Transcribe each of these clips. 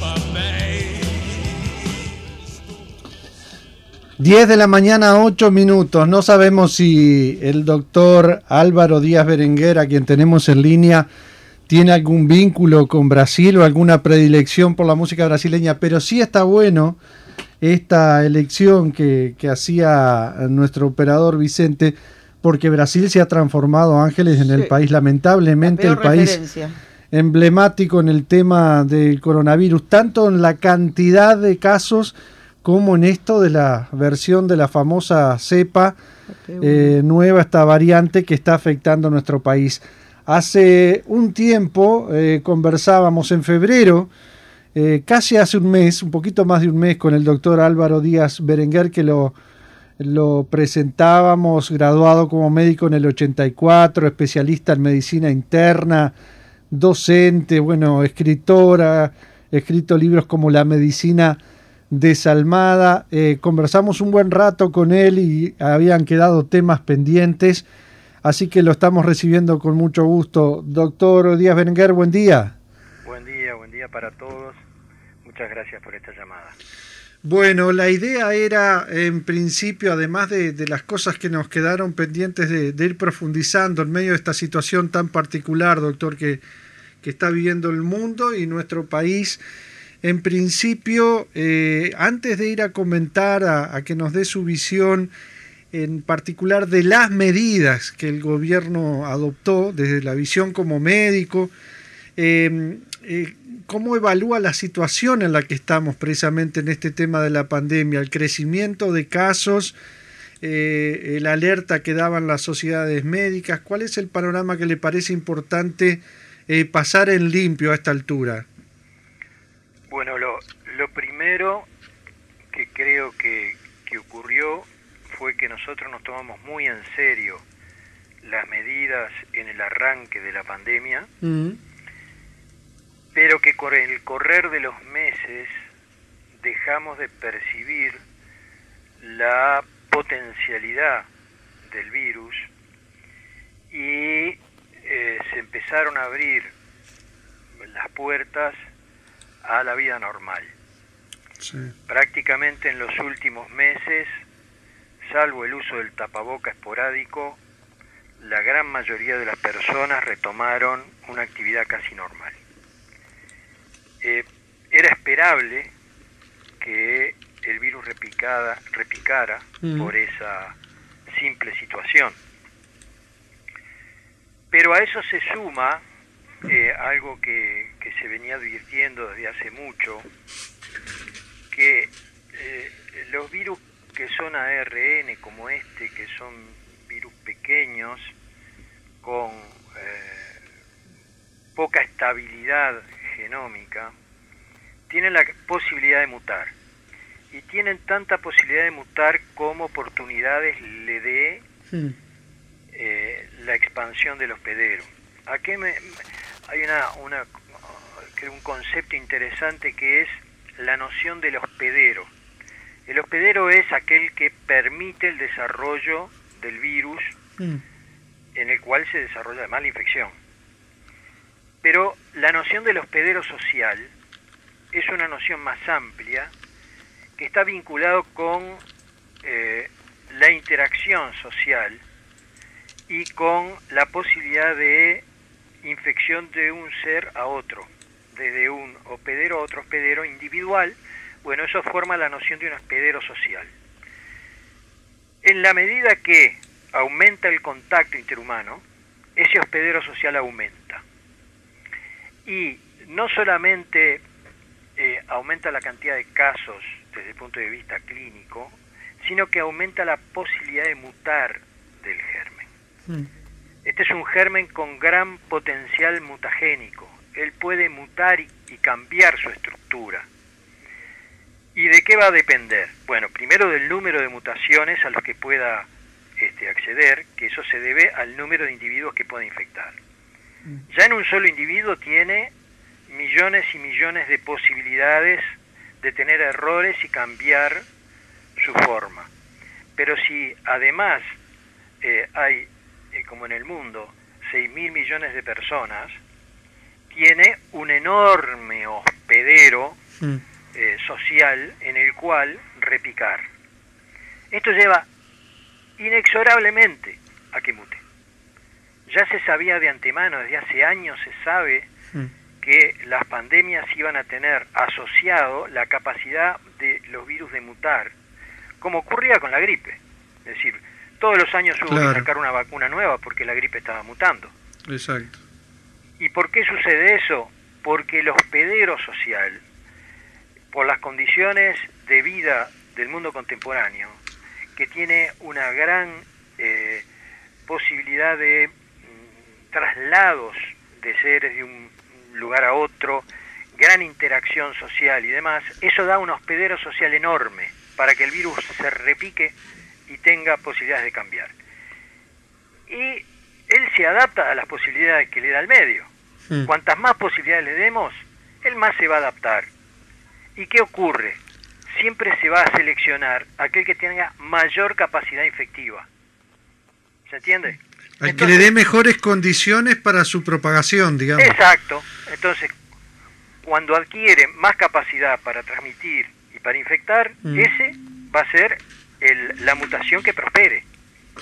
papéis. 10 de la mañana, 8 minutos. No sabemos si el doctor Álvaro Díaz Berenguer, quien tenemos en línea, tiene algún vínculo con Brasil o alguna predilección por la música brasileña, pero sí está bueno esta elección que hacía nuestro operador Vicente, porque Brasil se ha transformado, Ángeles, en el país, lamentablemente, La el país referencia. emblemático en el tema del coronavirus, tanto en la cantidad de casos como en esto de la versión de la famosa cepa eh, nueva, esta variante que está afectando a nuestro país. Hace un tiempo eh, conversábamos en febrero, eh, casi hace un mes, un poquito más de un mes, con el doctor Álvaro Díaz Berenguer, que lo, lo presentábamos, graduado como médico en el 84, especialista en medicina interna, docente, bueno, escritora, escrito libros como La medicina desalmada. Eh, conversamos un buen rato con él y habían quedado temas pendientes, así que lo estamos recibiendo con mucho gusto. Doctor Díaz Berenguer, buen día. Buen día, buen día para todos. Muchas gracias por esta llamada. Bueno, la idea era, en principio, además de, las cosas que nos quedaron pendientes de, ir profundizando en medio de esta situación tan particular, doctor, que, está viviendo el mundo y nuestro país, en principio, eh, antes de ir a comentar, a, a que nos dé su visión en particular de las medidas que el gobierno adoptó desde la visión como médico, eh, eh, ¿cómo evalúa la situación en la que estamos precisamente en este tema de la pandemia? El crecimiento de casos, eh, el alerta que daban las sociedades médicas, ¿cuál es el panorama que le parece importante eh, pasar en limpio a esta altura? Bueno, lo, lo primero que creo que, que ocurrió fue que nosotros nos tomamos muy en serio las medidas en el arranque de la pandemia, pero que con el correr de los meses dejamos de percibir la potencialidad del virus y eh, se empezaron a abrir las puertas a la vida normal. Sí. Prácticamente en los últimos meses, salvo el uso del tapaboca esporádico, la gran mayoría de las personas retomaron una actividad casi normal. Eh, era esperable que el virus repicada, repicara Mm. por esa simple situación. Pero a eso se suma eh, algo que, que se venía advirtiendo desde hace mucho, que eh, los virus que son ARN como este, que son virus pequeños, con eh, poca estabilidad genómica, tienen la posibilidad de mutar. Y tienen tanta posibilidad de mutar como oportunidades le dé eh, la expansión del hospedero. ¿A qué me, hay una, una, creo un concepto interesante que es la noción del hospedero. El hospedero es aquel que permite el desarrollo del virus en el cual se desarrolla además la infección. Pero la noción del hospedero social es una noción más amplia que está vinculado con eh, la interacción social y con la posibilidad de infección de un ser a otro, desde un hospedero a otro hospedero individual, bueno, eso forma la noción de un hospedero social. En la medida que aumenta el contacto interhumano, ese hospedero social aumenta. Y no solamente eh, aumenta la cantidad de casos desde el punto de vista clínico, sino que aumenta la posibilidad de mutar del germen. Este es un germen con gran potencial mutagénico. Él puede mutar y, y cambiar su estructura. ¿Y de qué va a depender? Bueno, primero del número de mutaciones a los que pueda este, acceder, que eso se debe al número de individuos que pueda infectar. Ya en un solo individuo tiene millones y millones de posibilidades de tener errores y cambiar su forma. Pero si además eh, hay, eh, como en el mundo, 6 mil millones de personas, tiene un enorme hospedero Mm. eh, social en el cual repicar. Esto lleva inexorablemente a que mute. Ya se sabía de antemano, desde hace años se sabe Mm. que las pandemias iban a tener asociado la capacidad de los virus de mutar, como ocurría con la gripe. Es decir, todos los años hubo Claro. que sacar una vacuna nueva porque la gripe estaba mutando. Exacto. ¿Y por qué sucede eso? Porque el hospedero social, por las condiciones de vida del mundo contemporáneo, que tiene una gran eh, posibilidad de traslados de seres de un lugar a otro, gran interacción social y demás, eso da un hospedero social enorme para que el virus se repique y tenga posibilidades de cambiar. Y él se adapta a las posibilidades que le da el medio. Mm. Cuantas más posibilidades le demos, él más se va a adaptar. ¿Y qué ocurre? Siempre se va a seleccionar aquel que tenga mayor capacidad infectiva. ¿Se entiende? Al que le dé mejores condiciones para su propagación, digamos. Exacto. Entonces, cuando adquiere más capacidad para transmitir y para infectar, Mm. ese va a ser el- la mutación que prospere.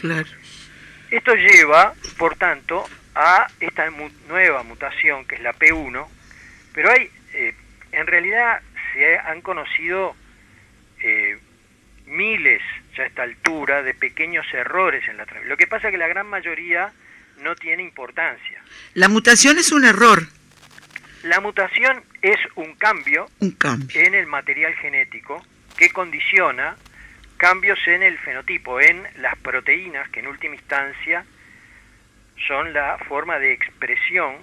Claro. Esto lleva, por tanto, a esta mu- nueva mutación que es la P1, pero hay, eh, en realidad se han conocido eh, miles ya a esta altura de pequeños errores en la transmisión. Lo que pasa es que la gran mayoría no tiene importancia. La mutación es un error, La mutación es un cambio un cambio. en el material genético que condiciona cambios en el fenotipo, en las proteínas, que en última instancia son la forma de expresión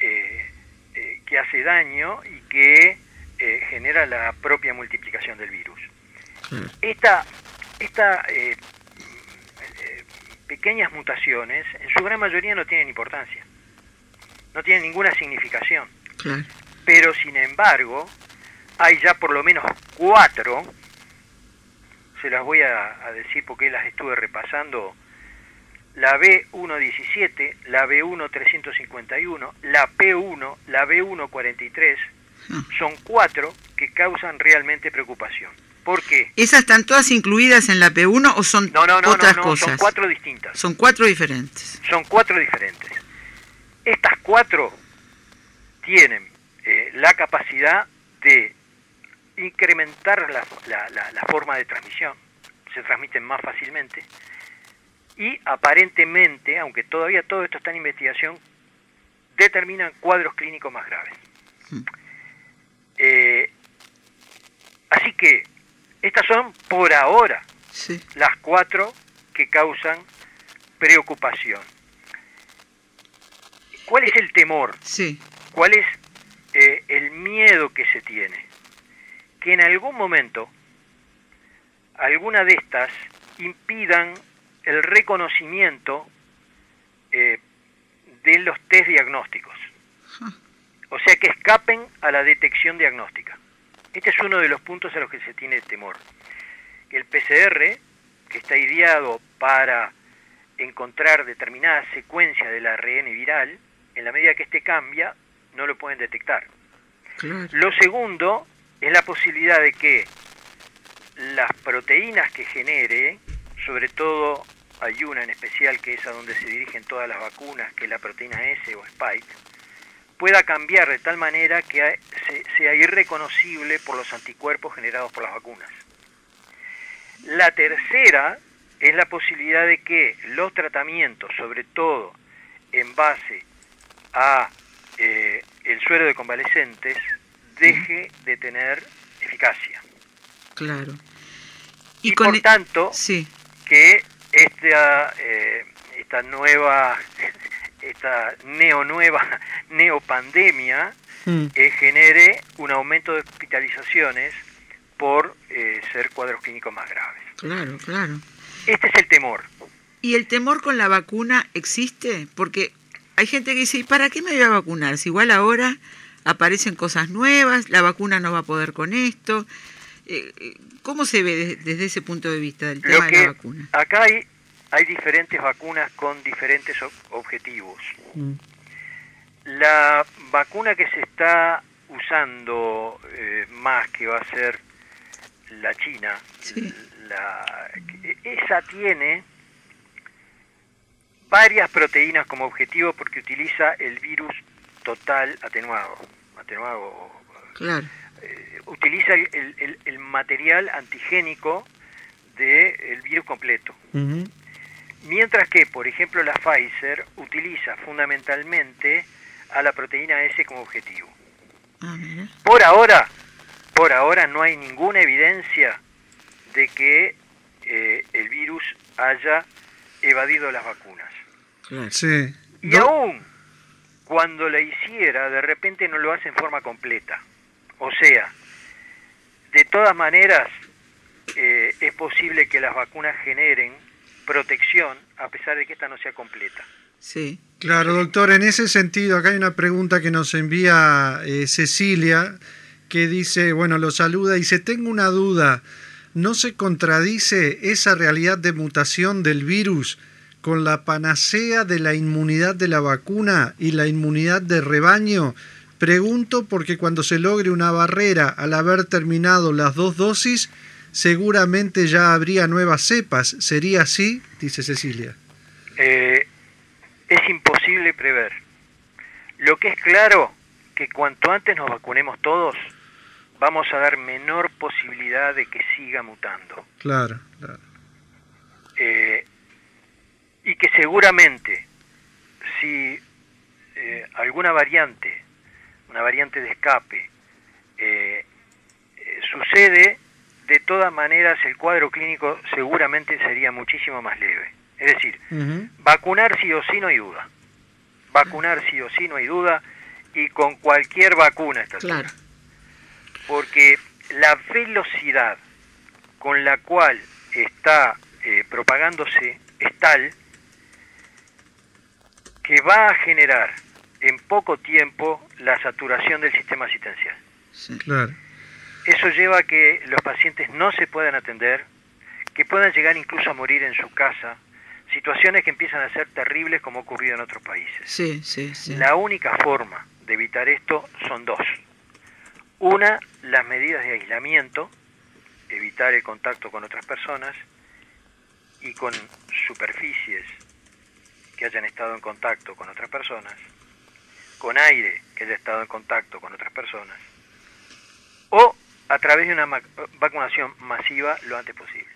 eh, eh, que hace daño y que eh, genera la propia multiplicación del virus. Esta, esta eh, eh, pequeñas mutaciones, en su gran mayoría no tienen importancia, no tienen ninguna significación Claro. pero sin embargo hay ya por lo menos cuatro, se las voy a, a decir porque las estuve repasando, la B117, la B1351, la P1, la B143, Ah. son cuatro que causan realmente preocupación. ¿Por qué? ¿Esas están todas incluidas en la P1 o son No, no, no, otras no, no, cosas? son cuatro distintas. Son cuatro diferentes. Son cuatro diferentes. Estas cuatro tienen eh, la capacidad de incrementar la, la- la- la forma de transmisión, se transmiten más fácilmente y aparentemente, aunque todavía todo esto está en investigación, determinan cuadros clínicos más graves. Mm. Eh, así que estas son por ahora Sí. las cuatro que causan preocupación. ¿Cuál es el temor? Sí. ¿Cuál es eh, el miedo que se tiene? Que en algún momento alguna de estas impidan el reconocimiento eh, de los test diagnósticos. O sea, que escapen a la detección diagnóstica. Este es uno de los puntos a los que se tiene temor. El PCR, que está ideado para encontrar determinada secuencia del ARN viral, en la medida que éste cambia, no lo pueden detectar. Claro. Lo segundo es la posibilidad de que las proteínas que genere, sobre todo hay una en especial que es a donde se dirigen todas las vacunas, que es la proteína S o Spike, pueda cambiar de tal manera que sea irreconocible por los anticuerpos generados por las vacunas. La tercera es la posibilidad de que los tratamientos, sobre todo en base a eh, el suero de convalescentes, deje de tener eficacia. Claro. Y, con por e- tanto, Sí. que esta, eh, esta nueva, esta neonueva neopandemia Mm. eh, genere un aumento de hospitalizaciones por eh, ser cuadros clínicos más graves. Claro, claro. Este es el temor. ¿Y el temor con la vacuna existe? Porque hay gente que dice, ¿y para qué me voy a vacunar? Si igual ahora aparecen cosas nuevas, la vacuna no va a poder con esto. Eh, ¿Cómo se ve de- desde ese punto de vista del Lo tema de que la vacuna? acá hay, hay diferentes vacunas con diferentes ob- objetivos. Mm. La vacuna que se está usando eh, más, que va a ser la China, Sí. la, esa tiene varias proteínas como objetivo porque utiliza el virus total atenuado. atenuado Claro. eh, utiliza el, el- el- material antigénico del virus completo. Mientras que, por ejemplo, la Pfizer utiliza fundamentalmente a la proteína S como objetivo. Ah. Por ahora, por ahora no hay ninguna evidencia de que eh, el virus haya evadido las vacunas. Sí. Y Do- aún cuando la hiciera, de repente no lo hace en forma completa. O sea, de todas maneras, eh, es posible que las vacunas generen protección a pesar de que esta no sea completa. Sí. Claro, doctor, en ese sentido, acá hay una pregunta que nos envía eh, Cecilia, que dice, bueno, lo saluda, y dice, tengo una duda, ¿no se contradice esa realidad de mutación del virus con la panacea de la inmunidad de la vacuna y la inmunidad de rebaño? Pregunto porque cuando se logre una barrera al haber terminado las dos dosis, seguramente ya habría nuevas cepas. ¿Sería así? Dice Cecilia. Eh, es imposible prever. Lo que es claro, que cuanto antes nos vacunemos todos, vamos a dar menor posibilidad de que siga mutando. Claro, claro. Eh, y que seguramente si eh, alguna variante, una variante de escape, sucede, de todas maneras el cuadro clínico seguramente sería muchísimo más leve. Es decir, vacunar sí o sí no hay duda. Vacunar sí o sí no hay duda y con cualquier vacuna está Claro. porque la velocidad con la cual está eh, propagándose es tal que va a generar en poco tiempo la saturación del sistema asistencial. Sí. Claro. Eso lleva a que los pacientes no se puedan atender, que puedan llegar incluso a morir en su casa, situaciones que empiezan a ser terribles como ha ocurrido en otros países. Sí, sí, sí. La única forma de evitar esto son dos. Una, las medidas de aislamiento, evitar el contacto con otras personas y con superficies que hayan estado en contacto con otras personas, con aire que haya estado en contacto con otras personas, o a través de una vacunación masiva lo antes posible.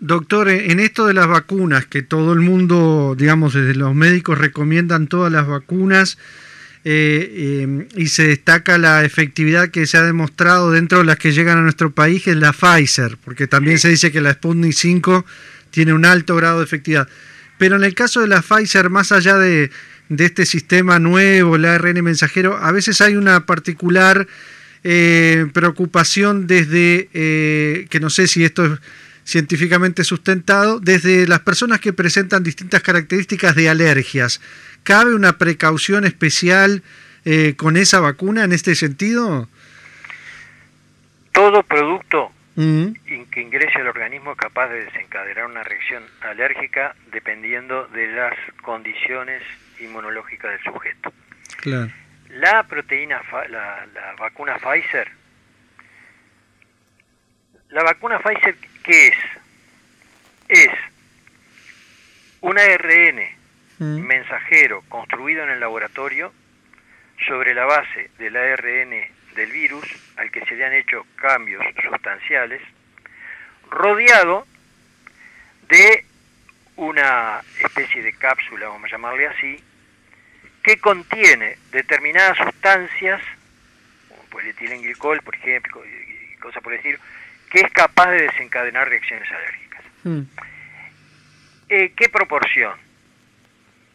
Doctor, en esto de las vacunas, que todo el mundo, digamos, desde los médicos recomiendan todas las vacunas eh, eh, y se destaca la efectividad que se ha demostrado dentro de las que llegan a nuestro país, que es la Pfizer, porque también Sí. se dice que la Sputnik 5 tiene un alto grado de efectividad. Pero en el caso de la Pfizer, más allá de, de este sistema nuevo, el ARN mensajero, a veces hay una particular eh, preocupación desde, eh, que no sé si esto es científicamente sustentado, desde las personas que presentan distintas características de alergias. ¿Cabe una precaución especial eh, con esa vacuna en este sentido? Todo producto que ingrese al organismo es capaz de desencadenar una reacción alérgica dependiendo de las condiciones inmunológicas del sujeto. claro. La proteína, la, la vacuna Pfizer, la vacuna Pfizer, ¿qué es? Es un ARN Mm, mensajero construido en el laboratorio sobre la base del ARN del virus al que se le han hecho cambios sustanciales, rodeado de una especie de cápsula, vamos a llamarle así, que contiene determinadas sustancias, como polietilenglicol, por ejemplo, cosas por decir, que es capaz de desencadenar reacciones alérgicas. mm, Eh, ¿Qué proporción?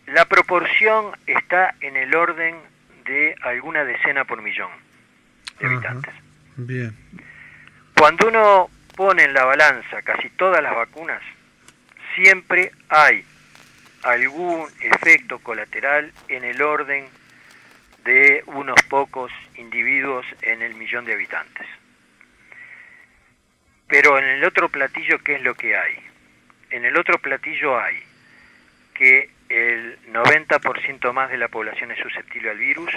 La proporción está en el orden de alguna decena por millón de Ajá. habitantes. bien. Cuando uno pone en la balanza casi todas las vacunas, siempre hay algún efecto colateral en el orden de unos pocos individuos en el millón de habitantes. Pero en el otro platillo, ¿qué es lo que hay? En el otro platillo hay que el 90% más de la población es susceptible al virus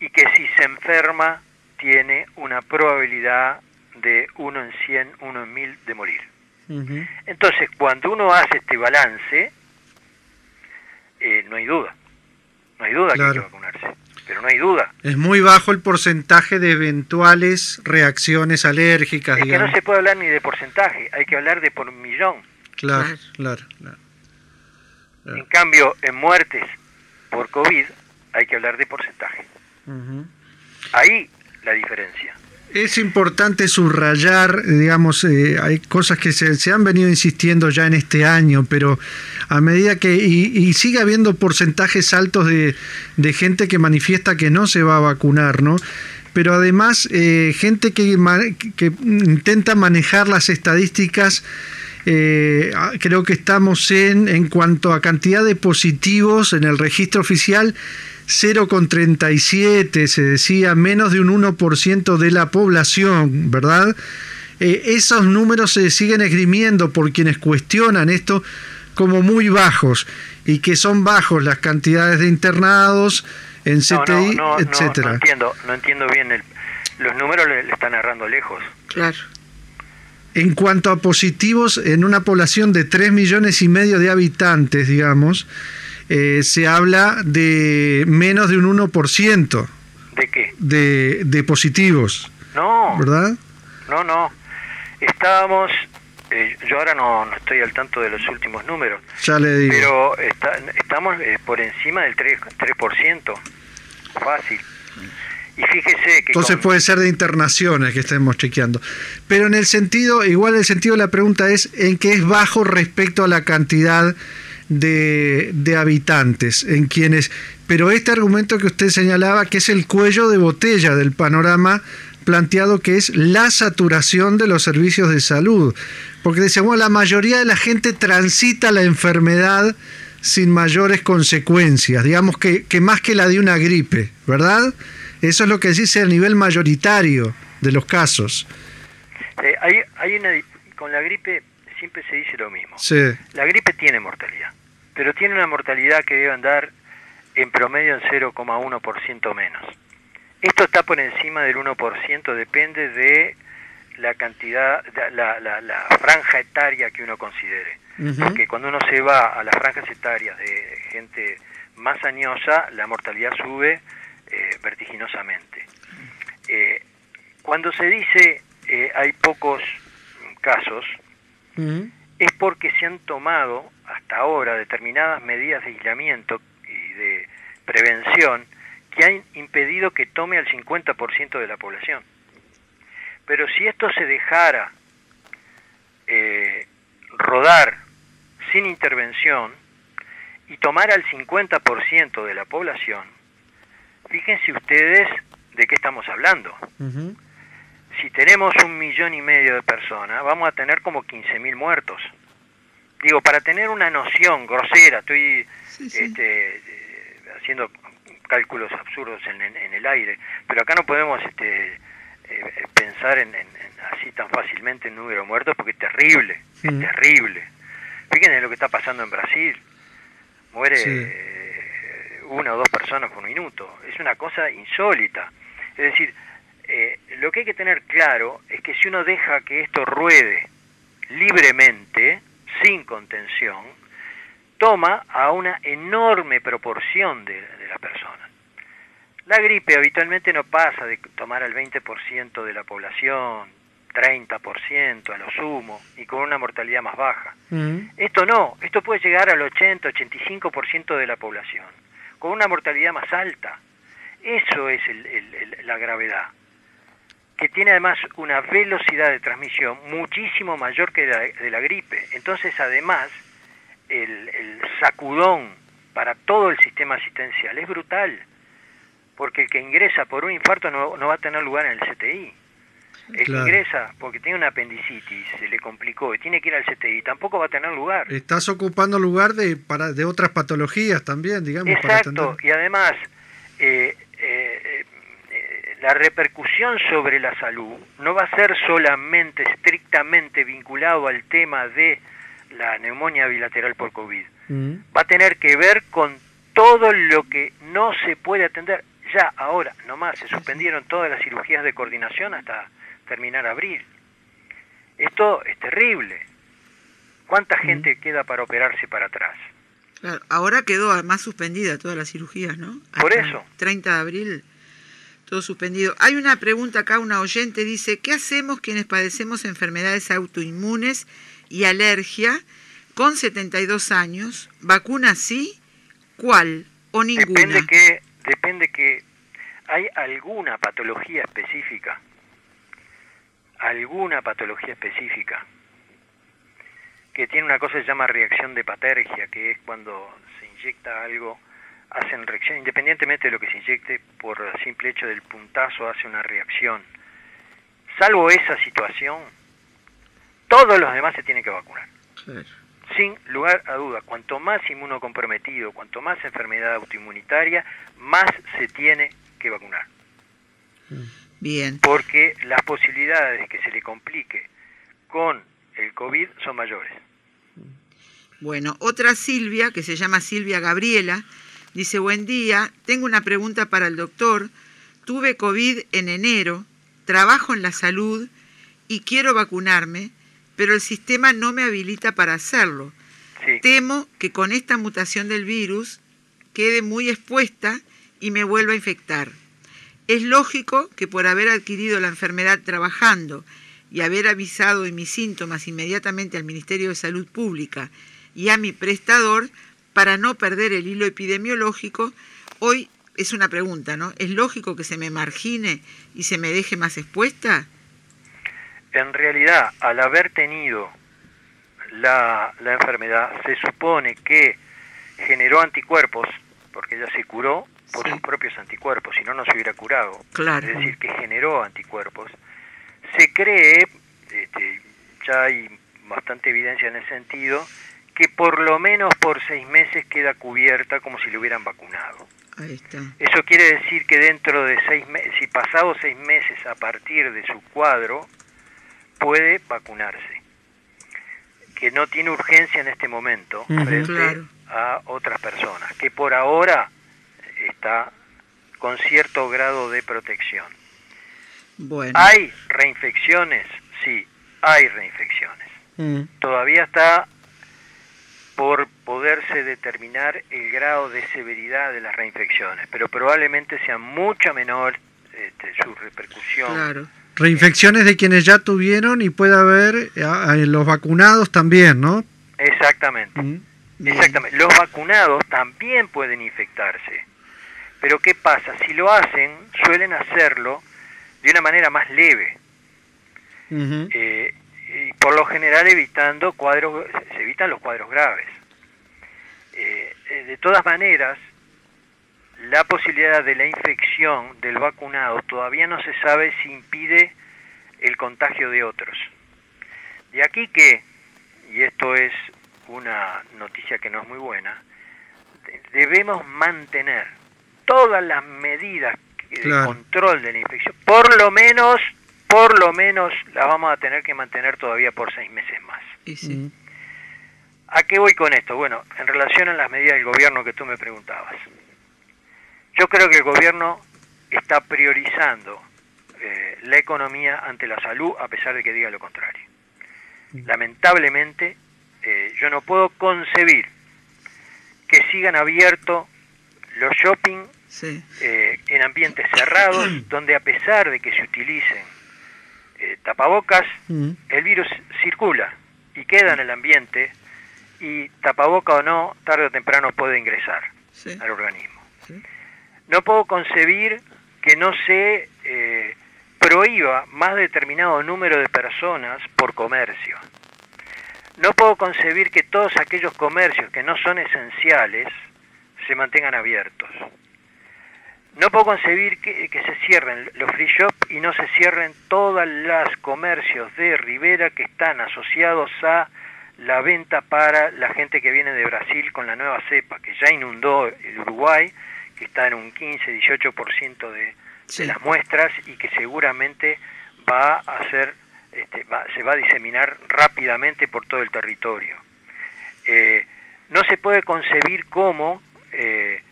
y que si se enferma tiene una probabilidad de 1 en 100, 1 en 1000 de morir. Entonces, cuando uno hace este balance, eh, no hay duda. No hay duda que hay que Claro. vacunarse. Pero no hay duda. Es muy bajo el porcentaje de eventuales reacciones alérgicas, Es que digamos. no se puede hablar ni de porcentaje, hay que hablar de por millón. Claro, Claro. claro, claro. Claro. En cambio, en muertes por COVID hay que hablar de porcentaje. Ahí la diferencia. Es importante subrayar, digamos, eh, hay cosas que se, han venido insistiendo ya en este año, pero a medida que, y, y sigue habiendo porcentajes altos de, gente que manifiesta que no se va a vacunar, ¿no? Pero además, eh, gente que, intenta manejar las estadísticas, eh, creo que estamos en, en cuanto a cantidad de positivos en el registro oficial, 0,37, se decía, menos de un 1% de la población, ¿verdad? Eh, esos números se siguen esgrimiendo por quienes cuestionan esto como muy bajos y que son bajos las cantidades de internados en CTI, no, no, no, etcétera. no entiendo, no entiendo bien. El, los números le, le están agarrando lejos. Claro. En cuanto a positivos, en una población de 3 millones y medio de habitantes, digamos, eh, se habla de menos de un 1% ¿De qué? de, de positivos, No, ¿verdad? no, no. Estábamos, eh, yo ahora no, no estoy al tanto de los últimos números, Ya le digo. pero está- estamos eh, por encima del 3%, 3%. Fácil. Y fíjese que... Entonces con- puede ser de internaciones que estemos chequeando. Pero en el sentido, igual el sentido de la pregunta es en que es bajo respecto a la cantidad de, de habitantes, en quienes... Pero este argumento que usted señalaba, que es el cuello de botella del panorama planteado, que es la saturación de los servicios de salud. Porque decíamos, la mayoría de la gente transita la enfermedad sin mayores consecuencias, digamos que, que más que la de una gripe, ¿verdad? Eso es lo que dice a nivel mayoritario de los casos. eh, hay, hay una, con la gripe siempre se dice lo mismo. Sí, La gripe tiene mortalidad, pero tiene una mortalidad que debe andar en promedio en 0,1% menos. Esto está por encima del 1%, depende de la cantidad, de la, la- la franja etaria que uno considere. Porque cuando uno se va a las franjas etarias de gente más añosa, la mortalidad sube eh, vertiginosamente. Eh, cuando se dice eh, hay pocos casos, es porque se han tomado hasta ahora determinadas medidas de aislamiento y de prevención que han impedido que tome al 50% de la población. Pero si esto se dejara eh, rodar sin intervención y tomara al 50% de la población, fíjense ustedes de qué estamos hablando si tenemos un millón y medio de personas, vamos a tener como 15.000 muertos. Digo, para tener una noción grosera, estoy Sí, sí. este, eh, haciendo cálculos absurdos en, en- en el aire, pero acá no podemos este, eh, pensar en, en- así tan fácilmente en número de muertos porque es terrible, es Mm. terrible. Fíjense lo que está pasando en Brasil, muere eh, una o dos personas por minuto, es una cosa insólita. Es decir, eh, lo que hay que tener claro es que si uno deja que esto ruede libremente, sin contención, toma a una enorme proporción de, de la persona. La gripe habitualmente no pasa de tomar al 20% de la población, 30% a lo sumo, y con una mortalidad más baja. Ujú. Esto no, esto puede llegar al 80-85% de la población, con una mortalidad más alta. Eso es el- el- el- la gravedad, que tiene además una velocidad de transmisión muchísimo mayor que la de la gripe. Entonces, además, el, el sacudón para todo el sistema asistencial es brutal, porque el que ingresa por un infarto no, no va a tener lugar en el CTI. El Claro. que ingresa porque tiene una apendicitis, se le complicó y tiene que ir al CTI, tampoco va a tener lugar. Estás ocupando lugar de, para, de otras patologías también, digamos. Exacto, y además eh, la repercusión sobre la salud no va a ser solamente estrictamente vinculado al tema de la neumonía bilateral por COVID, Mm. va a tener que ver con todo lo que no se puede atender ya ahora, nomás, se suspendieron todas las cirugías de coordinación hasta terminar abril. Esto es terrible. ¿Cuánta gente queda para operarse para atrás? Claro, ahora quedó además suspendida todas las cirugías, ¿no? Por eso. 30 de abril, todo suspendido. Hay una pregunta acá, una oyente dice, ¿qué hacemos quienes padecemos enfermedades autoinmunes y alergia con 72 años? ¿Vacuna sí? ¿Cuál? ¿O ninguna? Depende que, depende que hay alguna patología específica, alguna patología específica que tiene una cosa que se llama reacción de patergia, que es cuando se inyecta algo, hacen reacción, independientemente de lo que se inyecte, por el simple hecho del puntazo hace una reacción. Salvo esa situación, todos los demás se tienen que vacunar Claro. sin lugar a duda, cuanto más inmunocomprometido, cuanto más enfermedad autoinmunitaria, más se tiene que vacunar. Bien. Porque las posibilidades de que se le complique con el COVID son mayores. Bueno, otra Silvia, que se llama Silvia Gabriela, dice, buen día, tengo una pregunta para el doctor. Tuve COVID en enero, trabajo en la salud y quiero vacunarme, pero el sistema no me habilita para hacerlo. Sí, Temo que con esta mutación del virus quede muy expuesta y me vuelva a infectar. Es lógico que por haber adquirido la enfermedad trabajando y haber avisado de mis síntomas inmediatamente al Ministerio de Salud Pública y a mi prestador para no perder el hilo epidemiológico, hoy es una pregunta, ¿no? ¿Es lógico que se me margine y se me deje más expuesta? en realidad, al haber tenido la, la enfermedad, se supone que generó anticuerpos, porque ella se curó por Sí. sus propios anticuerpos, si no, no se hubiera curado. Claro. es decir, que generó anticuerpos. Se cree, este, ya hay bastante evidencia en ese sentido, que por lo menos por seis meses queda cubierta como si le hubieran vacunado. Ahí está. Eso quiere decir que dentro de seis meses, si pasados seis meses a partir de su cuadro, puede vacunarse. Que no tiene urgencia en este momento frente Claro. a otras personas, que por ahora está con cierto grado de protección. Bueno. ¿Hay reinfecciones? Sí, hay reinfecciones. Mm. Todavía está por poderse determinar el grado de severidad de las reinfecciones, pero probablemente sea mucho menor este, su repercusión. Claro. Reinfecciones de quienes ya tuvieron y puede haber los vacunados también, ¿no? Exactamente. Mm. Exactamente. Los vacunados también pueden infectarse. Pero ¿qué pasa? Si lo hacen, suelen hacerlo de una manera más leve. Eh, y por lo general evitando cuadros, se evitan los cuadros graves. Eh, eh, de todas maneras, la posibilidad de la infección del vacunado todavía no se sabe si impide el contagio de otros. De aquí que, y esto es una noticia que no es muy buena, de- debemos mantener todas las medidas de Claro. control de la infección, por lo menos, por lo menos las vamos a tener que mantener todavía por seis meses más. Y sí. ¿A qué voy con esto? Bueno, en relación a las medidas del gobierno que tú me preguntabas. Yo creo que el gobierno está priorizando eh, la economía ante la salud a pesar de que diga lo contrario. Lamentablemente, eh, yo no puedo concebir que sigan abiertos los shopping Sí. eh, en ambientes cerrados, donde a pesar de que se utilicen eh, tapabocas, Mm. el virus circula y queda en el ambiente y tapaboca o no, tarde o temprano puede ingresar Sí. al organismo. Sí. No puedo concebir que no se eh, prohíba más determinado número de personas por comercio. No puedo concebir que todos aquellos comercios que no son esenciales se mantengan abiertos. No puedo concebir que, que se cierren los free shop y no se cierren todos los comercios de Rivera que están asociados a la venta para la gente que viene de Brasil con la nueva cepa, que ya inundó el Uruguay, que está en un 15-18% de, Sí. de las muestras y que seguramente va a ser, este, va- se va a diseminar rápidamente por todo el territorio. Eh, no se puede concebir cómo eh,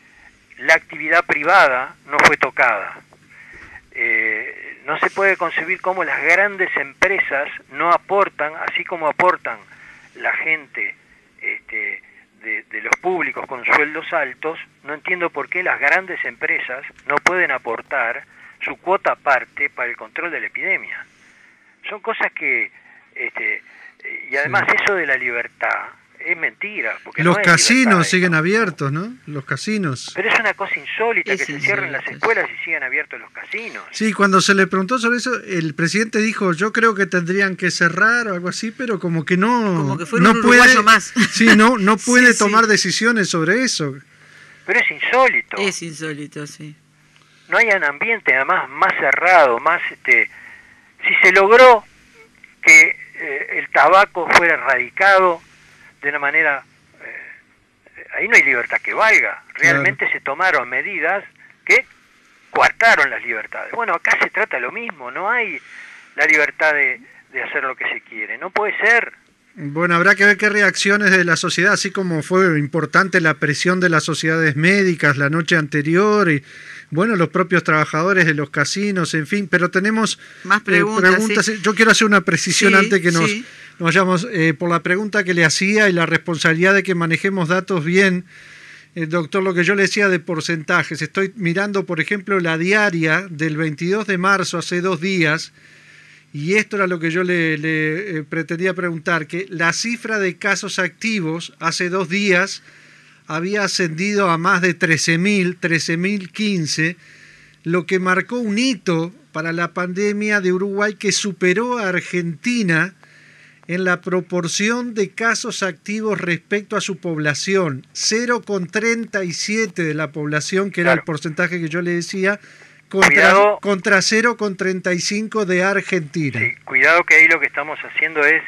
la actividad privada no fue tocada. Eh, no se puede concebir cómo las grandes empresas no aportan, así como aportan la gente este, de, de los públicos con sueldos altos, no entiendo por qué las grandes empresas no pueden aportar su cuota aparte para el control de la epidemia. Son cosas que, este, y además eso de la libertad es mentira. Porque Los no casinos siguen eso. abiertos, ¿no? Los casinos. Pero es una cosa insólita Es que se cierren las escuelas y sigan abiertos los casinos. Sí, cuando se le preguntó sobre eso, el presidente dijo, yo creo que tendrían que cerrar o algo así, pero como que no, Como que no un puede, más. sí, no, no puede sí. tomar decisiones sobre eso. Pero es insólito. Es insólito, sí. no hay un ambiente además más cerrado, más este si se logró que eh, el tabaco fuera erradicado de una manera eh, ahí no hay libertad que valga. Realmente se tomaron medidas que coartaron las libertades. Bueno, acá se trata lo mismo, no hay la libertad de, de hacer lo que se quiere, no puede ser. Bueno, habrá que ver qué reacciones de la sociedad, así como fue importante la presión de las sociedades médicas la noche anterior y, bueno, los propios trabajadores de los casinos, en fin, pero tenemos Más eh, preguntas, sí. Yo quiero hacer una precisión Sí, antes que nos, sí. nos vayamos eh, por la pregunta que le hacía y la responsabilidad de que manejemos datos bien. Eh, doctor, lo que yo le decía de porcentajes, estoy mirando, por ejemplo, la diaria del 22 de marzo, hace dos días, y esto era lo que yo le, le, pretendía preguntar, que la cifra de casos activos hace dos días había ascendido a más de 13.000, 13.015, lo que marcó un hito para la pandemia de Uruguay que superó a Argentina en la proporción de casos activos respecto a su población. 0,37 de la población, que era el porcentaje que yo le decía, contra, Cuidado. contra 0,35 de Argentina. Sí, cuidado que ahí lo que estamos haciendo es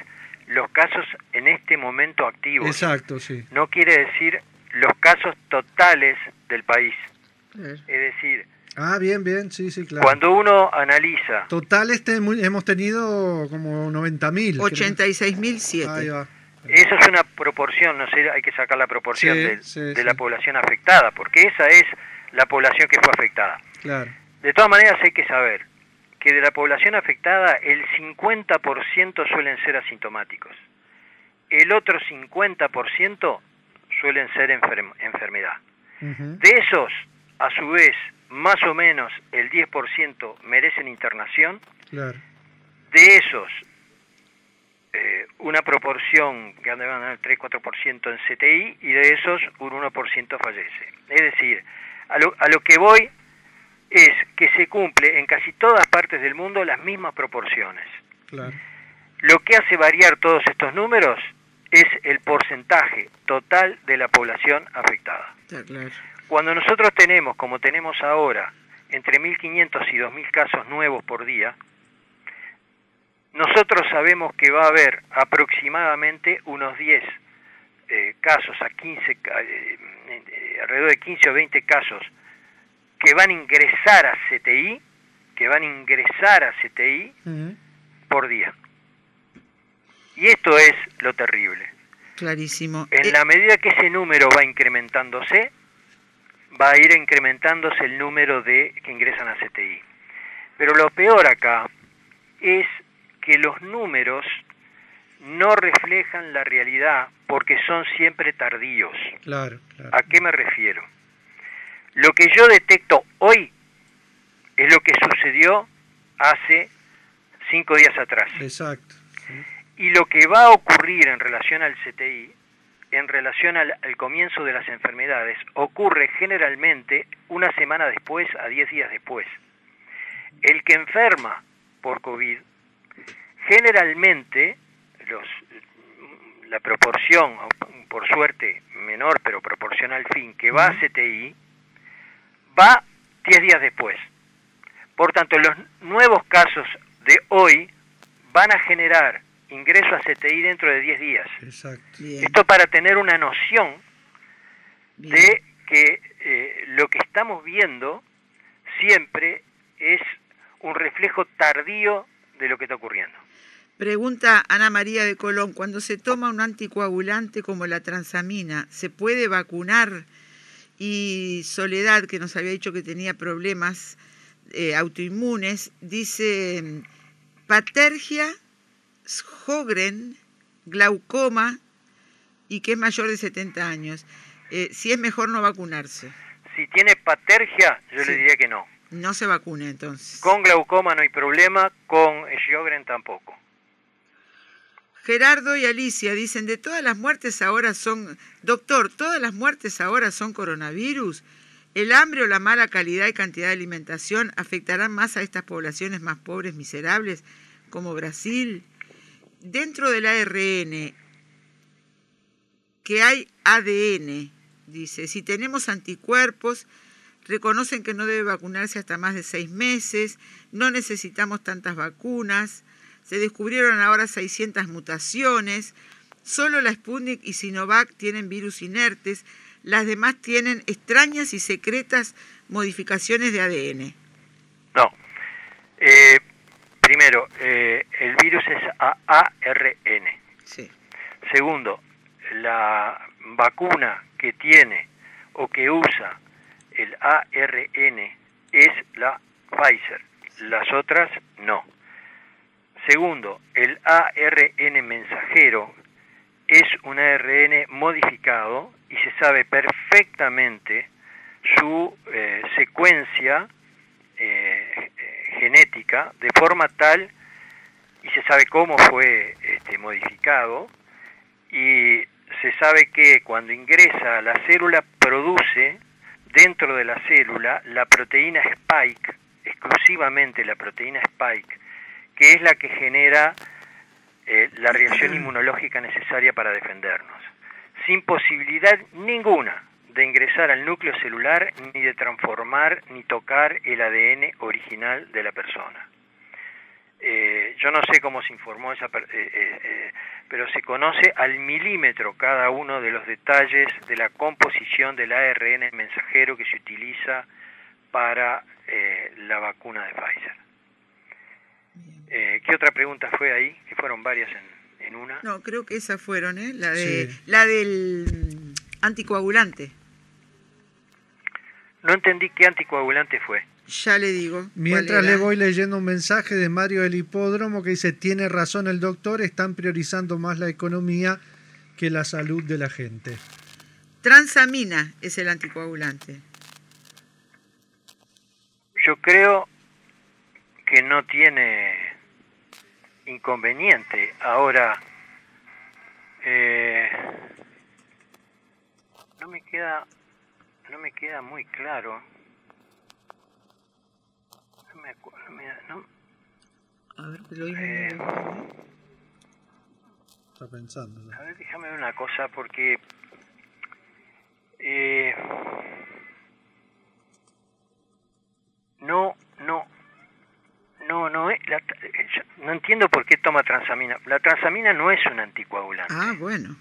los casos en este momento activos. Exacto, sí. no quiere decir los casos totales del país. Es decir, Ah, bien, bien, sí, sí, claro. cuando uno analiza, Total este, hemos tenido como 90.000. creo. 86.007. Ahí va. eso es una proporción, no sé, hay que sacar la proporción Sí, de, sí, de sí. la población afectada, porque esa es la población que fue afectada. Claro. De todas maneras hay que saber que de la población afectada el 50% suelen ser asintomáticos. El otro 50% suelen ser enferm- enfermedad. De esos, a su vez, más o menos el 10% merecen internación. Claro. De esos, eh, una proporción que anda en el 3-4% en CTI y de esos un 1% fallece. Es decir, a lo, a lo que voy es que se cumple en casi todas partes del mundo las mismas proporciones. Claro. Lo que hace variar todos estos números es el porcentaje total de la población afectada. Cuando nosotros tenemos, como tenemos ahora, entre 1.500 y 2.000 casos nuevos por día, nosotros sabemos que va a haber aproximadamente unos 10 eh, casos a 15, ca- eh, eh, alrededor de 15 o 20 casos que van a ingresar a CTI, que van a ingresar a CTI por día. Y esto es lo terrible. Clarísimo. En Eh, la medida que ese número va incrementándose, va a ir incrementándose el número de que ingresan a CTI. Pero lo peor acá es que los números no reflejan la realidad porque son siempre tardíos. Claro, claro. ¿A qué me refiero? Lo que yo detecto hoy es lo que sucedió hace cinco días atrás. Exacto. Y lo que va a ocurrir en relación al CTI, en relación al, al comienzo de las enfermedades, ocurre generalmente una semana después a 10 días después. El que enferma por COVID, generalmente, los, la proporción, por suerte menor, pero proporciona al fin, que va a CTI, va 10 días después. Por tanto, los nuevos casos de hoy van a generar ingreso a CTI dentro de 10 días. Exacto. Esto para tener una noción bien. de que eh, lo que estamos viendo siempre es un reflejo tardío de lo que está ocurriendo. Pregunta Ana María de Colón, cuando se toma un anticoagulante como la transamina, ¿se puede vacunar? Y Soledad, que nos había dicho que tenía problemas eh, autoinmunes, dice patergia, Sjogren, glaucoma y que es mayor de 70 años. Eh, si es mejor no vacunarse. Si tiene patergia, yo Sí. le diría que no. No se vacune entonces. Con glaucoma no hay problema, con Sjögren tampoco. Gerardo y Alicia dicen, de todas las muertes ahora son, doctor, todas las muertes ahora son coronavirus. ¿El hambre o la mala calidad y cantidad de alimentación afectarán más a estas poblaciones más pobres, miserables, como Brasil? Dentro del ARN, que hay ADN, dice, si tenemos anticuerpos, reconocen que no debe vacunarse hasta más de seis meses, no necesitamos tantas vacunas, se descubrieron ahora 600 mutaciones, solo la Sputnik y Sinovac tienen virus inertes, las demás tienen extrañas y secretas modificaciones de ADN. No. Eh, primero, eh, el virus es ARN. Sí. Segundo, la vacuna que tiene o que usa el ARN es la Pfizer, las otras no. Segundo, el ARN mensajero es un ARN modificado y se sabe perfectamente su eh, secuencia eh, genética de forma tal y se sabe cómo fue este, modificado y se sabe que cuando ingresa a la célula produce dentro de la célula la proteína spike, exclusivamente la proteína spike, que es la que genera eh, la reacción inmunológica necesaria para defendernos, sin posibilidad ninguna de ingresar al núcleo celular ni de transformar ni tocar el ADN original de la persona. Eh, yo no sé cómo se informó esa, per- eh, eh, eh, pero se conoce al milímetro cada uno de los detalles de la composición del ARN mensajero que se utiliza para eh, la vacuna de Pfizer. Eh, ¿Qué otra pregunta fue ahí? Que fueron varias en, en una. No, creo que esas fueron, ¿eh? La, de, Sí. la del anticoagulante. No entendí qué anticoagulante fue. Ya le digo. Mientras le voy leyendo un mensaje de Mario del Hipódromo que dice, tiene razón el doctor, están priorizando más la economía que la salud de la gente. Transamina es el anticoagulante. Yo creo que no tiene inconveniente. Ahora, eh, no me queda, no me queda muy claro. No me, acu- no A ver, lo Eh. ¿eh? Está pensando. a ver, déjame ver una cosa porque eh, no, no, no, no es, la- yo no entiendo por qué toma transamina. La transamina no es un anticoagulante. Ah, bueno.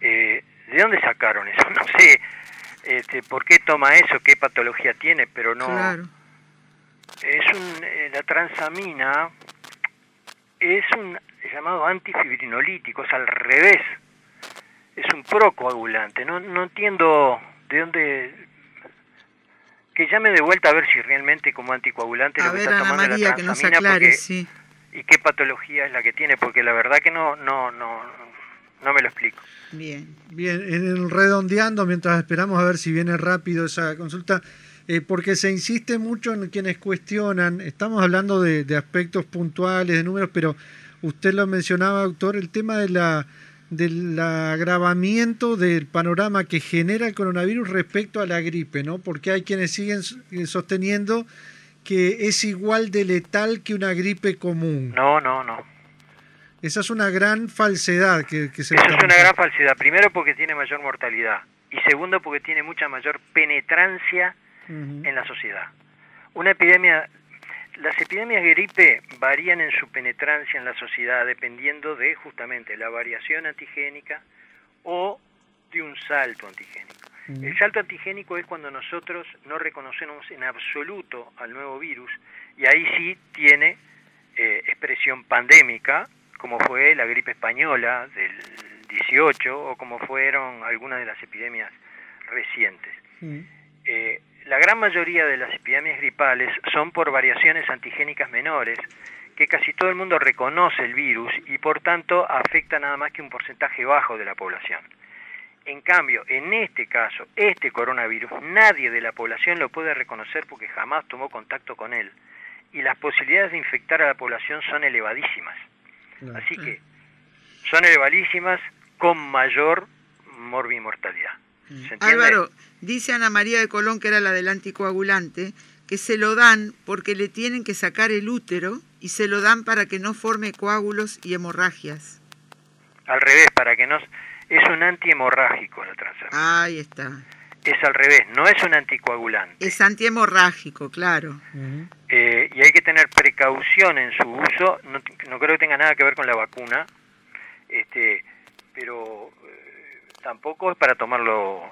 Eh, ¿De dónde sacaron eso? No sé este, por qué toma eso, qué patología tiene, pero no. Claro. Es un, eh, la transamina es un llamado antifibrinolítico, es al revés. Es un procoagulante. No, no entiendo de dónde. Que llame de vuelta a ver si realmente como anticoagulante A lo que está Ana tomando María, la que nos transamina aclare, porque- sí. y qué patología es la que tiene, porque la verdad que no, no, no, no me lo explico. Bien. Bien, en el redondeando, mientras esperamos a ver si viene rápido esa consulta, eh, porque se insiste mucho en quienes cuestionan, estamos hablando de, de aspectos puntuales, de números, pero usted lo mencionaba, doctor, el tema de la del agravamiento del panorama que genera el coronavirus respecto a la gripe, ¿no? Porque hay quienes siguen eh, sosteniendo que es igual de letal que una gripe común. No, no, no. Esa es una gran falsedad que, que se está es una gran falsedad. Primero porque tiene mayor mortalidad y segundo porque tiene mucha mayor penetrancia en la sociedad. Una epidemia, las epidemias de gripe varían en su penetrancia en la sociedad dependiendo de justamente la variación antigénica o de un salto antigénico. El salto antigénico es cuando nosotros no reconocemos en absoluto al nuevo virus y ahí sí tiene eh, expresión pandémica, como fue la gripe española del 18 o como fueron algunas de las epidemias recientes. Eh, la gran mayoría de las epidemias gripales son por variaciones antigénicas menores, que casi todo el mundo reconoce el virus y por tanto afecta nada más que un porcentaje bajo de la población. En cambio, en este caso, este coronavirus, nadie de la población lo puede reconocer porque jamás tomó contacto con él. Y las posibilidades de infectar a la población son elevadísimas. Así que son elevadísimas con mayor morbimortalidad. Álvaro, dice Ana María de Colón, que era la del anticoagulante, que se lo dan porque le tienen que sacar el útero y se lo dan para que no forme coágulos y hemorragias. Al revés, para que no... Es un antihemorrágico la transamina. Ahí está. Es al revés, no es un anticoagulante. Es antihemorrágico, claro. Eh, y hay que tener precaución en su uso. No, no creo que tenga nada que ver con la vacuna, este, pero eh, tampoco es para tomarlo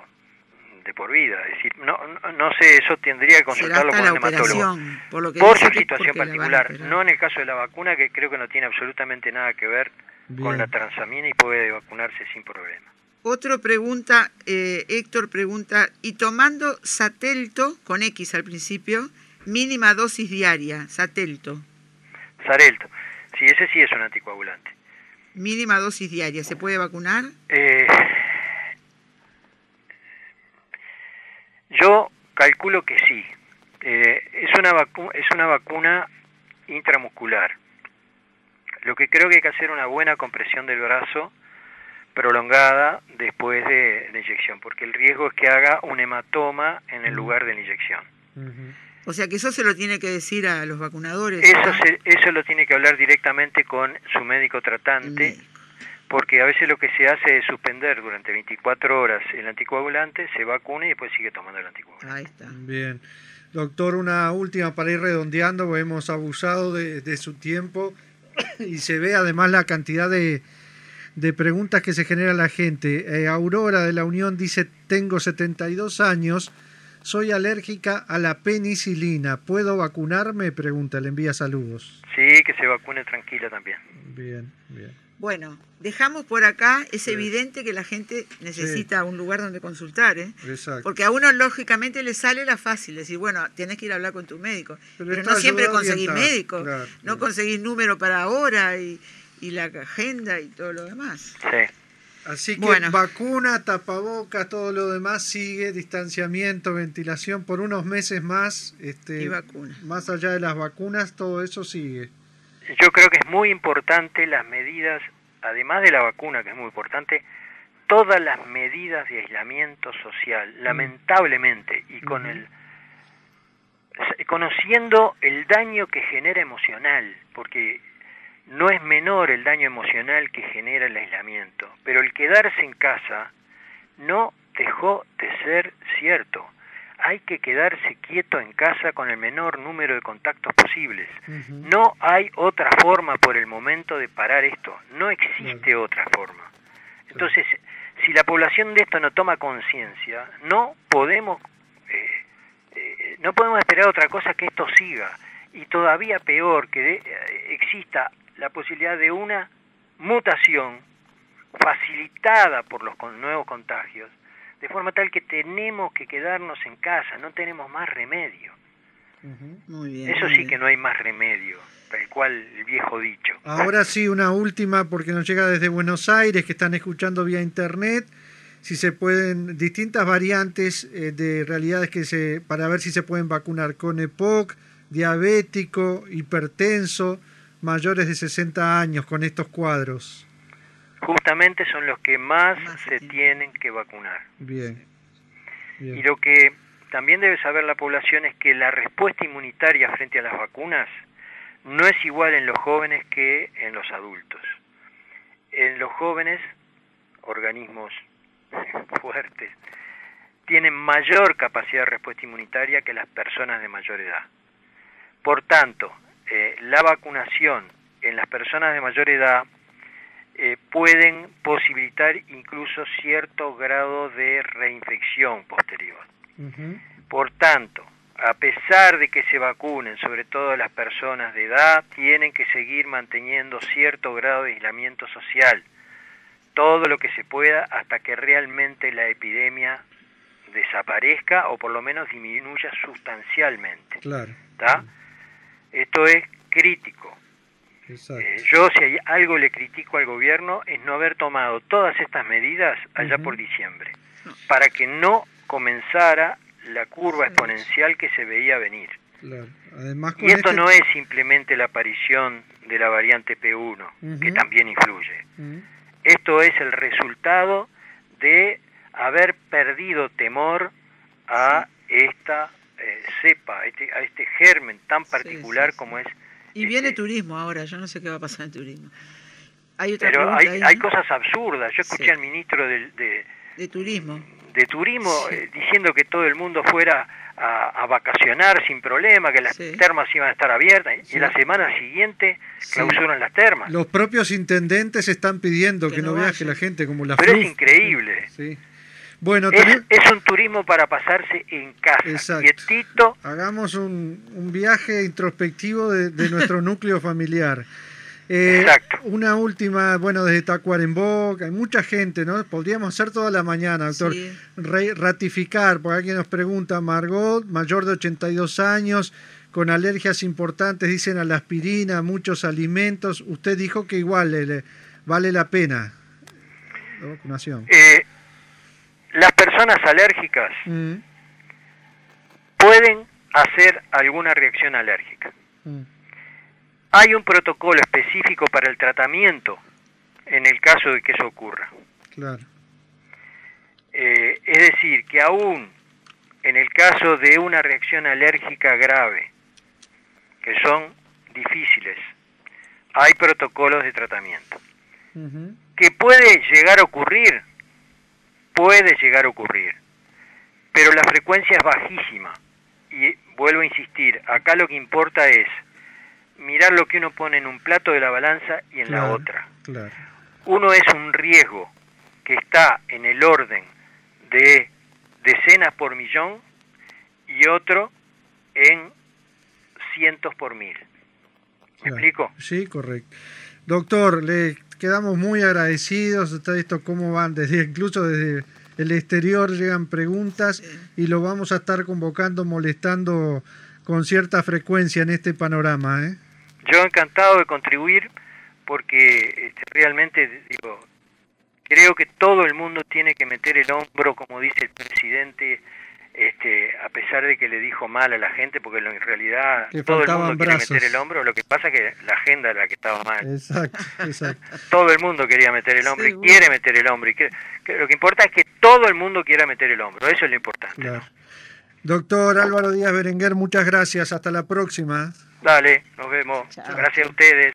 de por vida. Es decir, no, no, no sé, eso tendría que consultarlo con un hematólogo. operación, por lo que Por su situación particular, no en el caso de la vacuna, que creo que no tiene absolutamente nada que ver Bien. con la transamina y puede vacunarse sin problema. Otro pregunta, eh, Héctor pregunta, y tomando satelto, con X al principio, mínima dosis diaria, satelto, Sarelto, sí, ese sí es un anticoagulante. mínima dosis diaria, ¿se puede vacunar? Eh, yo calculo que sí. Eh, es, una vacu- es una vacuna intramuscular. Lo que creo que hay que hacer una buena compresión del brazo prolongada después de la inyección, porque el riesgo es que haga un hematoma en el lugar de la inyección. O sea que eso se lo tiene que decir a los vacunadores. Eso, eso lo tiene que hablar directamente con su médico tratante, médico. porque a veces lo que se hace es suspender durante 24 horas el anticoagulante, se vacuna y después sigue tomando el anticoagulante. Ahí está. Bien. Doctor, una última para ir redondeando, porque hemos abusado de, de su tiempo y se ve además la cantidad de, de preguntas que se genera la gente. Eh, Aurora de la Unión dice, tengo 72 años, soy alérgica a la penicilina, ¿puedo vacunarme? Pregunta, le envía saludos. Sí, que se vacune tranquila también. Bien, bien. Bueno, dejamos por acá, es Sí. evidente que la gente necesita un lugar donde consultar, ¿eh? Exacto. Porque a uno lógicamente le sale la fácil, decir, bueno, tienes que ir a hablar con tu médico. Pero no siempre conseguís médico, claro, no claro. conseguís número para ahora y, y la agenda y todo lo demás. Sí. Así que Bueno. vacuna, tapabocas, todo lo demás sigue, distanciamiento, ventilación por unos meses más. Este, Y vacuna. Más allá de las vacunas, todo eso sigue. Yo creo que es muy importante las medidas, además de la vacuna, que es muy importante, todas las medidas de aislamiento social, lamentablemente, y con el conociendo el daño que genera emocional, porque no es menor el daño emocional que genera el aislamiento, pero el quedarse en casa no dejó de ser cierto. Hay que quedarse quieto en casa con el menor número de contactos posibles. No hay otra forma por el momento de parar esto. No existe otra forma. Entonces, si la población de esto no toma conciencia, no podemos eh, eh, no podemos esperar otra cosa que esto siga y todavía peor que de- eh, exista la posibilidad de una mutación facilitada por los con- nuevos contagios, de forma tal que tenemos que quedarnos en casa, no tenemos más remedio. Ujú. Muy bien. Eso muy sí bien. que no hay más remedio, tal cual el viejo dicho. Ahora sí, una última, porque nos llega desde Buenos Aires, que están escuchando vía internet. Si se pueden, distintas variantes eh, de realidades que se, para ver si se pueden vacunar con EPOC, diabético, hipertenso, mayores de 60 años con estos cuadros. Justamente son los que más, Más se tienen. tienen que vacunar. Bien. Bien. Y lo que también debe saber la población es que la respuesta inmunitaria frente a las vacunas no es igual en los jóvenes que en los adultos. En los jóvenes, organismos fuertes, tienen mayor capacidad de respuesta inmunitaria que las personas de mayor edad. Por tanto, eh, la vacunación en las personas de mayor edad eh, pueden posibilitar incluso cierto grado de reinfección posterior. Por tanto, a pesar de que se vacunen, sobre todo las personas de edad, tienen que seguir manteniendo cierto grado de aislamiento social, todo lo que se pueda hasta que realmente la epidemia desaparezca o por lo menos disminuya sustancialmente. Claro. ¿tá? Esto es crítico. Eh, yo si hay algo le critico al gobierno es no haber tomado todas estas medidas allá por diciembre, para que no comenzara la curva exponencial que se veía venir. claro. Además, con Y esto este- no es simplemente la aparición de la variante P1, que también influye. Esto es el resultado de haber perdido temor a esta cepa, a este, a este germen tan particular sí, como es. Y viene este, turismo ahora, yo no sé qué va a pasar en turismo. Hay otra Pero hay, ahí, hay ¿no? cosas absurdas. Yo escuché Sí. al ministro del- de, de turismo. de turismo Sí. eh, diciendo que todo el mundo fuera a, a vacacionar sin problema, que las Sí. termas iban a estar abiertas Sí. y la semana siguiente Sí. clausuran las termas. Los propios intendentes están pidiendo que, Que no, no viaje la gente como la Pero es increíble. Bueno, Es, un turismo para pasarse en casa, Exacto. quietito, hagamos un, un viaje introspectivo de, de nuestro núcleo familiar. Eh, Exacto. Una última, bueno, desde Tacuarembó, hay mucha gente, ¿no? Podríamos hacer toda la mañana, doctor. Sí. Re- ratificar, porque alguien nos pregunta, Margot, mayor de 82 años, con alergias importantes, dicen a la aspirina, muchos alimentos. Usted dijo que igual le- le- vale la pena la vacunación. Eh, las personas alérgicas Mm, pueden hacer alguna reacción alérgica. mm, Hay un protocolo específico para el tratamiento en el caso de que eso ocurra. claro. Eh, es decir, que aún en el caso de una reacción alérgica grave, que son difíciles, hay protocolos de tratamiento. Que puede llegar a ocurrir, puede llegar a ocurrir, pero la frecuencia es bajísima. Y vuelvo a insistir, acá lo que importa es mirar lo que uno pone en un plato de la balanza y en la otra. Claro. Uno es un riesgo que está en el orden de decenas por millón y otro en cientos por mil. ¿Me Claro. explico? Sí, correcto. Doctor, le quedamos muy agradecidos. Está esto cómo van, desde incluso desde el exterior llegan preguntas y lo vamos a estar convocando, molestando con cierta frecuencia en este panorama. ¿eh? Yo encantado de contribuir porque este, realmente digo, creo que todo el mundo tiene que meter el hombro, como dice el presidente, este, a pesar de que le dijo mal a la gente, porque en realidad Que todo el mundo quiere brazos. meter el hombro, lo que pasa es que la agenda era la que estaba mal. Exacto, exacto. Todo el mundo quería meter el hombro y quiere meter el hombro. Y que, que lo que importa es que todo el mundo quiera meter el hombro, eso es lo importante. Claro. Doctor Álvaro Díaz Berenguer, muchas gracias. Hasta la próxima. Dale, nos vemos. Chao. Gracias a ustedes.